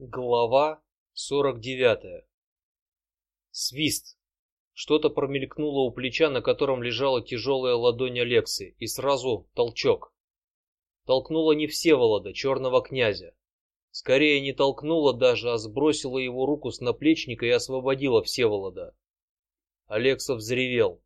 Глава сорок девятая. Свист. Что-то промелькнуло у плеча, на котором лежала тяжелая ладонь Алексы, и сразу толчок. Толкнула не Всеволода, черного князя. Скорее не толкнула даже, а сбросила его руку с наплечника и освободила Всеволода. Алекса взревел.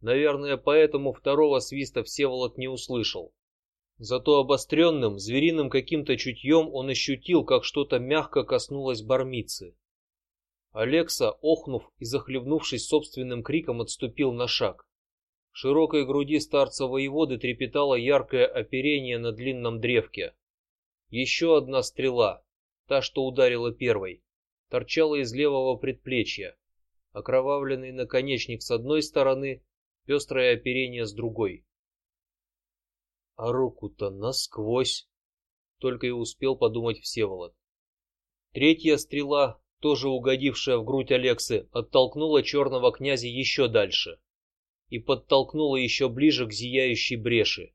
Наверное, поэтому второго свиста Всеволод не услышал. Зато обостренным, звериным каким-то чутьем он ощутил, как что-то мягко коснулось бармицы. Алекса, охнув и захлебнувшись собственным криком, отступил на шаг. В широкой груди старца воеводы трепетало яркое оперение на длинном древке. Еще одна стрела, та, что ударила первой, торчала из левого предплечья. Окровавленный наконечник с одной стороны, пестрое оперение с другой. А руку-то насквозь, только и успел подумать Всеволод. Третья стрела, тоже угодившая в грудь Алексы, оттолкнула черного князя еще дальше и подтолкнула еще ближе к зияющей бреши.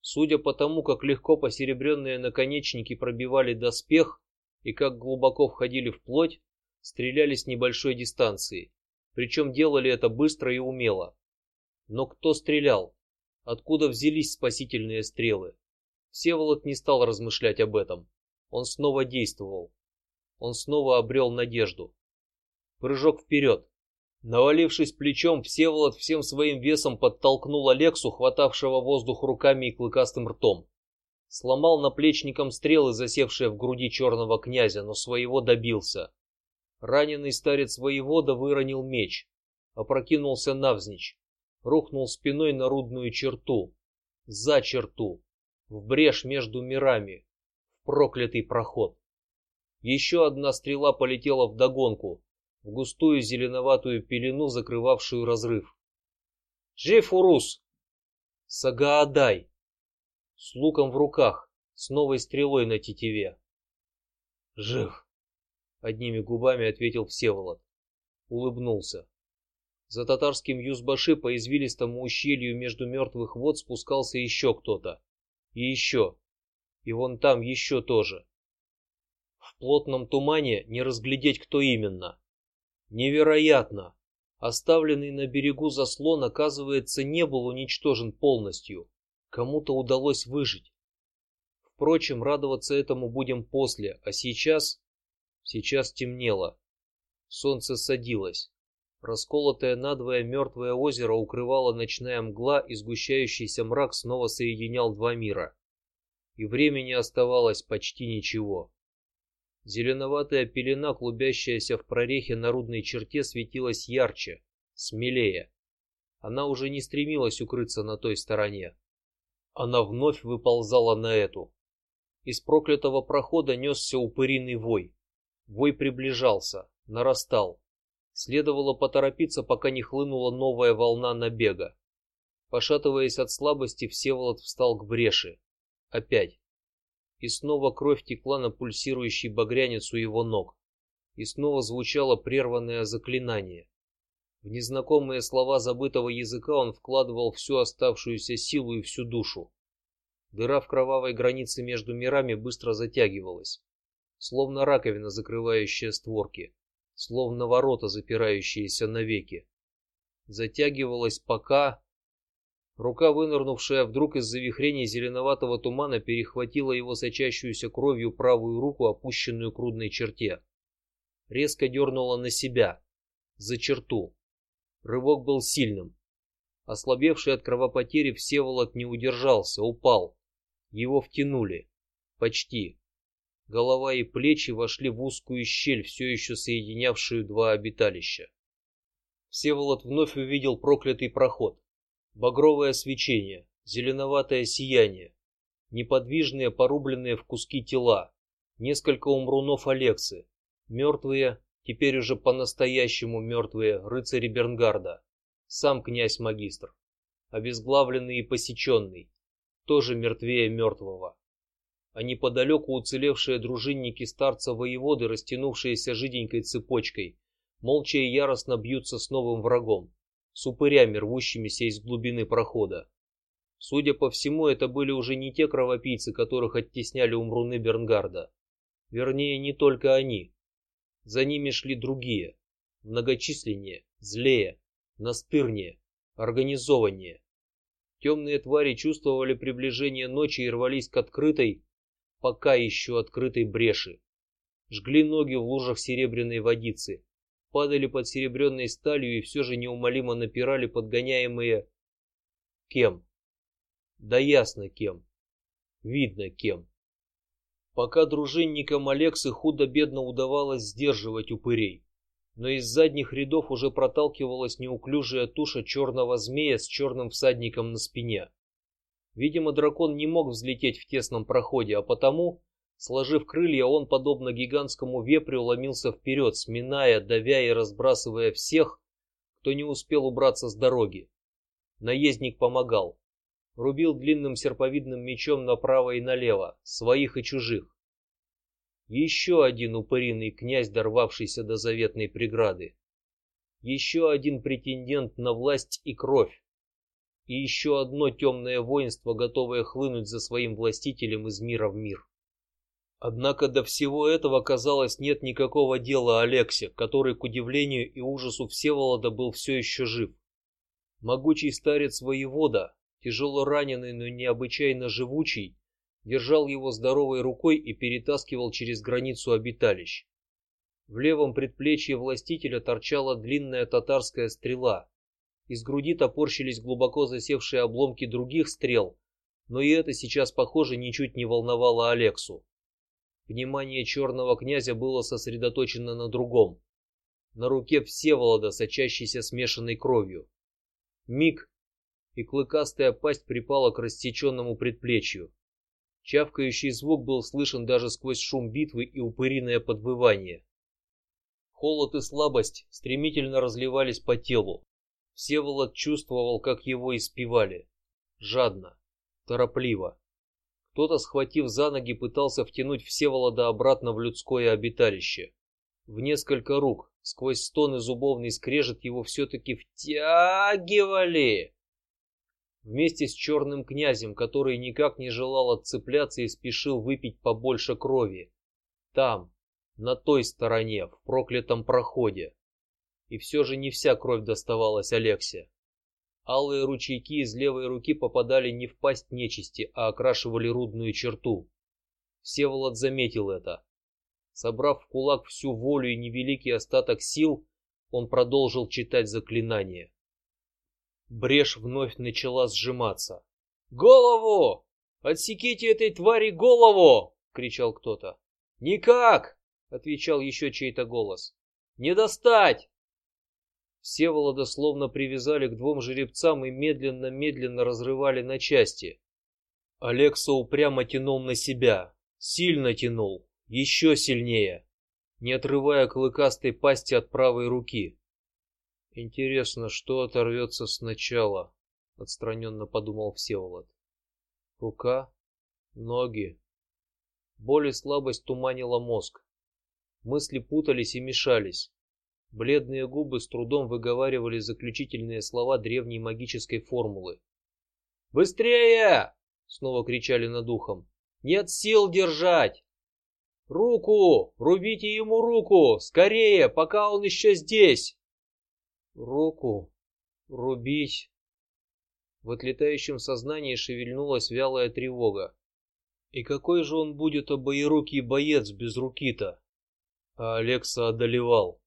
Судя по тому, как легко посеребренные наконечники пробивали доспех и как глубоко входили в плоть, стреляли с небольшой дистанции, причем делали это быстро и умело. Но кто стрелял? Откуда взялись спасительные стрелы? Всеволод не стал размышлять об этом. Он снова действовал. Он снова обрел надежду. Прыжок вперед. Навалившись плечом, Всеволод всем своим весом подтолкнул Алексу, хватавшего воздух руками и клыкастым ртом. Сломал наплечником стрелы, засевшие в груди черного князя, но своего добился. Раненый старец воевода выронил меч, опрокинулся навзничь, рухнул спиной на рудную черту, за черту, в брешь между мирами, в проклятый проход. Еще одна стрела полетела в догонку, в густую зеленоватую пелену, закрывавшую разрыв. Жив Урус, Сагаадай, с луком в руках, с новой стрелой на тетиве. Жив, одними губами ответил Всеволод, улыбнулся. За татарским Юзбаши по извилистому ущелью между мертвых вод спускался еще кто-то, и еще, и вон там еще тоже. В плотном тумане не разглядеть, кто именно. Невероятно! Оставленный на берегу заслон, оказывается, не был уничтожен полностью. Кому-то удалось выжить. Впрочем, радоваться этому будем после, а сейчас, сейчас темнело, солнце садилось. Расколотое надвое мертвое озеро укрывало ночная мгла, и сгущающийся мрак снова соединял два мира. И времени оставалось почти ничего. Зеленоватая пелена, клубящаяся в прорехе на рудной черте, светилась ярче, смелее. Она уже не стремилась укрыться на той стороне. Она вновь выползала на эту. Из проклятого прохода несся упыриный вой. Вой приближался, нарастал Следовало поторопиться, пока не хлынула новая волна набега. Пошатываясь от слабости, Всеволод встал к бреши. Опять. И снова кровь текла на пульсирующий багрянец у его ног. И снова звучало прерванное заклинание. В незнакомые слова забытого языка он вкладывал всю оставшуюся силу и всю душу. Дыра в кровавой границе между мирами быстро затягивалась, словно раковина, закрывающая створки словно ворота, запирающиеся навеки. Затягивалась пока рука, вынырнувшая вдруг из завихрений зеленоватого тумана, перехватила его сочащуюся кровью правую руку, опущенную к рудной черте. Резко дернула на себя, за черту. Рывок был сильным. Ослабевший от кровопотери Всеволод не удержался, упал. Его втянули, почти. Голова и плечи вошли в узкую щель, все еще соединявшую два обиталища. Всеволод вновь увидел проклятый проход, багровое свечение, зеленоватое сияние, неподвижные порубленные в куски тела, несколько умрунов Алексы, мертвые, теперь уже по-настоящему мертвые рыцари Бернгарда, сам князь магистр, обезглавленный и посеченный, тоже мертвее мертвого а неподалеку уцелевшие дружинники старца воеводы, растянувшиеся жиденькой цепочкой, молча и яростно бьются с новым врагом, с упырями, рвущимися из глубины прохода. Судя по всему, это были уже не те кровопийцы, которых оттесняли умруны Бернгарда. Вернее, не только они. За ними шли другие, многочисленнее, злее, настырнее, организованнее. Темные твари чувствовали приближение ночи и рвались к открытой, пока еще открытой бреши. Жгли ноги в лужах серебряной водицы, падали под серебряной сталью и все же неумолимо напирали подгоняемые кем? Да ясно кем. Видно кем. Пока дружинникам Алексы худо-бедно удавалось сдерживать упырей, но из задних рядов уже проталкивалась неуклюжая туша черного змея с черным всадником на спине. Видимо, дракон не мог взлететь в тесном проходе, а потому, сложив крылья, он, подобно гигантскому вепрю, ломился вперед, сминая, давя и разбрасывая всех, кто не успел убраться с дороги. Наездник помогал, рубил длинным серповидным мечом направо и налево, своих и чужих. Еще один упыриный князь, дорвавшийся до заветной преграды. Еще один претендент на власть и кровь. И еще одно темное воинство, готовое хлынуть за своим властителем из мира в мир. Однако до всего этого казалось нет никакого дела Алексе, который к удивлению и ужасу Всеволода был все еще жив. Могучий старец воевода, тяжело раненый, но необычайно живучий, держал его здоровой рукой и перетаскивал через границу обиталищ. В левом предплечье властителя торчала длинная татарская стрела. Из груди топорщились глубоко засевшие обломки других стрел, но и это сейчас, похоже, ничуть не волновало Алексу. Внимание черного князя было сосредоточено на другом, на руке Всеволода, сочащейся смешанной кровью. Миг, и клыкастая пасть припала к рассеченному предплечью. Чавкающий звук был слышен даже сквозь шум битвы и упыриное подвывание. Холод и слабость стремительно разливались по телу. Всеволод чувствовал, как его испевали, жадно, торопливо. Кто-то, схватив за ноги, пытался втянуть Всеволода обратно в людское обиталище. В несколько рук, сквозь стоны зубовный скрежет, его все-таки втягивали вместе с черным князем, который никак не желал отцепляться и спешил выпить побольше крови. Там, на той стороне, в проклятом проходе. И все же не вся кровь доставалась Алексе. Алые ручейки из левой руки попадали не в пасть нечисти, а окрашивали рудную черту. Всеволод заметил это. Собрав в кулак всю волю и невеликий остаток сил, он продолжил читать заклинание. Брешь вновь начала сжиматься. Голову! Отсеките этой твари голову! кричал кто-то. Никак! отвечал еще чей-то голос. Не достать! Все Всеволода словно привязали к двум жеребцам и медленно-медленно разрывали на части. Алекса упрямо тянул на себя, сильно тянул, еще сильнее, не отрывая клыкастой пасти от правой руки. Интересно, что оторвется сначала? Отстраненно подумал Всеволод. Рука, ноги. Боль и слабость туманила мозг. Мысли путались и мешались. Бледные губы с трудом выговаривали заключительные слова древней магической формулы. Быстрее! Снова кричали над ухом. Нет сил держать. Руку! Рубите ему руку! Скорее, пока он еще здесь! Руку рубить. В отлетающем сознании шевельнулась вялая тревога. И какой же он будет обоирукий боец без руки-то? А Алекса одолевал,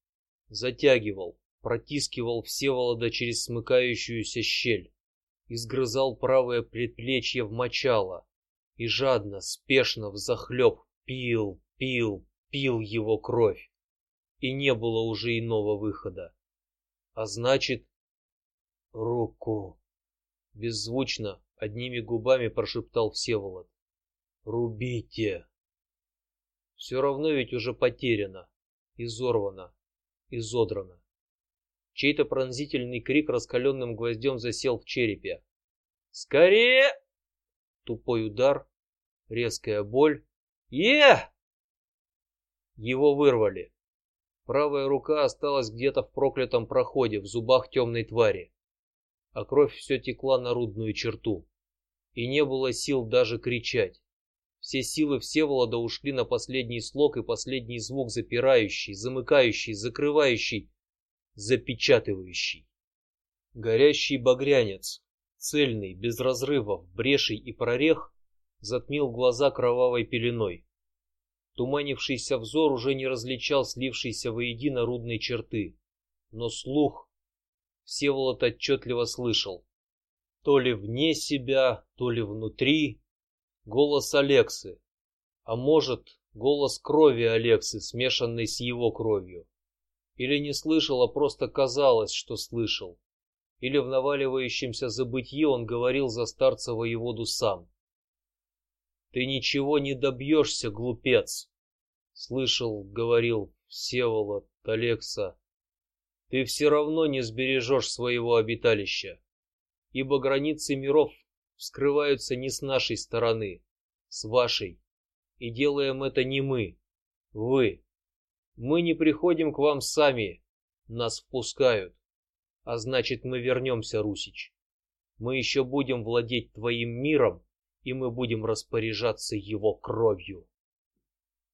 затягивал, протискивал Всеволода через смыкающуюся щель, изгрызал правое предплечье в мочало и жадно, спешно, взахлеб пил, пил, пил его кровь. И не было уже иного выхода а значит, руку. Беззвучно, одними губами прошептал Всеволод. Рубите. Все равно ведь уже потеряно, изорвано, изодрано. Чей-то пронзительный крик раскаленным гвоздем засел в черепе. Скорее! Тупой удар, резкая боль. Е! Его вырвали. Правая рука осталась где-то в проклятом проходе в зубах темной твари, а кровь все текла на рудную черту, и не было сил даже кричать. Все силы Всеволода ушли на последний слог и последний звук, запирающий, замыкающий, закрывающий, запечатывающий. Горящий багрянец, цельный, без разрывов, брешей и прорех, затмил глаза кровавой пеленой. Туманившийся взор уже не различал слившиеся воедино рудные черты, но слух Всеволод отчетливо слышал, то ли вне себя, то ли внутри, голос Алексы, а может голос крови Алексы, смешанной с его кровью. Или не слышал, а просто казалось, что слышал. Или в наваливающемся забытье он говорил за старца воеводу сам. Ты ничего не добьешься, глупец. Слышал, говорил Всеволод Алекса. Ты все равно не сбережешь своего обиталища, ибо границы миров вскрываются не с нашей стороны, с вашей, и делаем это не мы, вы. Мы не приходим к вам сами, нас впускают, а значит мы вернемся, Русич. Мы еще будем владеть твоим миром, и мы будем распоряжаться его кровью.